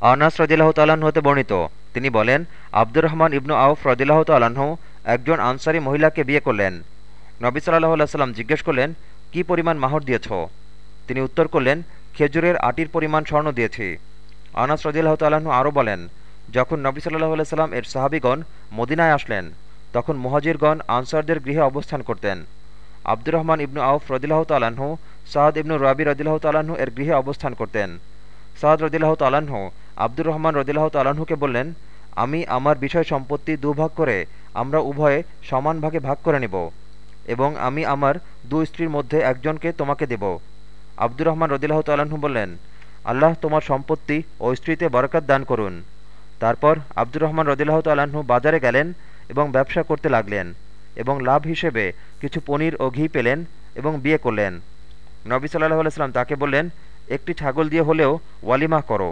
আনাস রদিল্লাহ তাল্লাহ্ন হতে বর্ণিত। তিনি বলেন, আব্দুর রহমান ইবনু আউফ রদিল্লাহ তাল্লাহ্ন একজন আনসারী মহিলাকে বিয়ে করলেন। নবী সাল্লাহ সাল্লাম জিজ্ঞেস করলেন, কি পরিমাণ মাহর দিয়েছ? তিনি উত্তর করলেন, খেজুরের আটির পরিমাণ স্বর্ণ দিয়েছি। আনাস রদিল্লাহ তাল্লাহ্ন আরও বলেন, যখন নবী সাল্লাহ সাল্লাম এর সাহাবিগণ মদিনায় আসলেন, তখন মহাজিরগণ আনসারদের গৃহে অবস্থান করতেন। আব্দুর রহমান ইবনু আউফ রদিল্লাহ তাল্লাহ্ন সাদ ইবনু রাবি রদিল্লাহ তাল্লাহ্ন এর গৃহে অবস্থান করতেন। সাদ রদিল্লাহ তাল্লাহ্ন আব্দুর রহমান রদিল্লাহ তাল্লাহ্নকে বললেন, আমি আমার বিষয় সম্পত্তি দুভাগ করে আমরা উভয়ে সমান ভাগে ভাগ করে নিব এবং আমি আমার দু স্ত্রীর মধ্যে একজনকে তোমাকে দেব। আব্দুর রহমান রদিল্লাহ তাল্লাহ্ন বললেন, আল্লাহ তোমার সম্পত্তি ও স্ত্রীতে বরকত দান করুন। তারপর আব্দুর রহমান রদিল্লাহ তাল্লাহ্ন বাজারে গেলেন এবং ব্যবসা করতে লাগলেন এবং লাভ হিসেবে কিছু পনির ও ঘি পেলেন এবং বিয়ে করলেন। নবী সাল্লাহ আলাইসাল্লাম তাকে বললেন, একটি ছাগল দিয়ে হলেও ওয়ালিমা করো।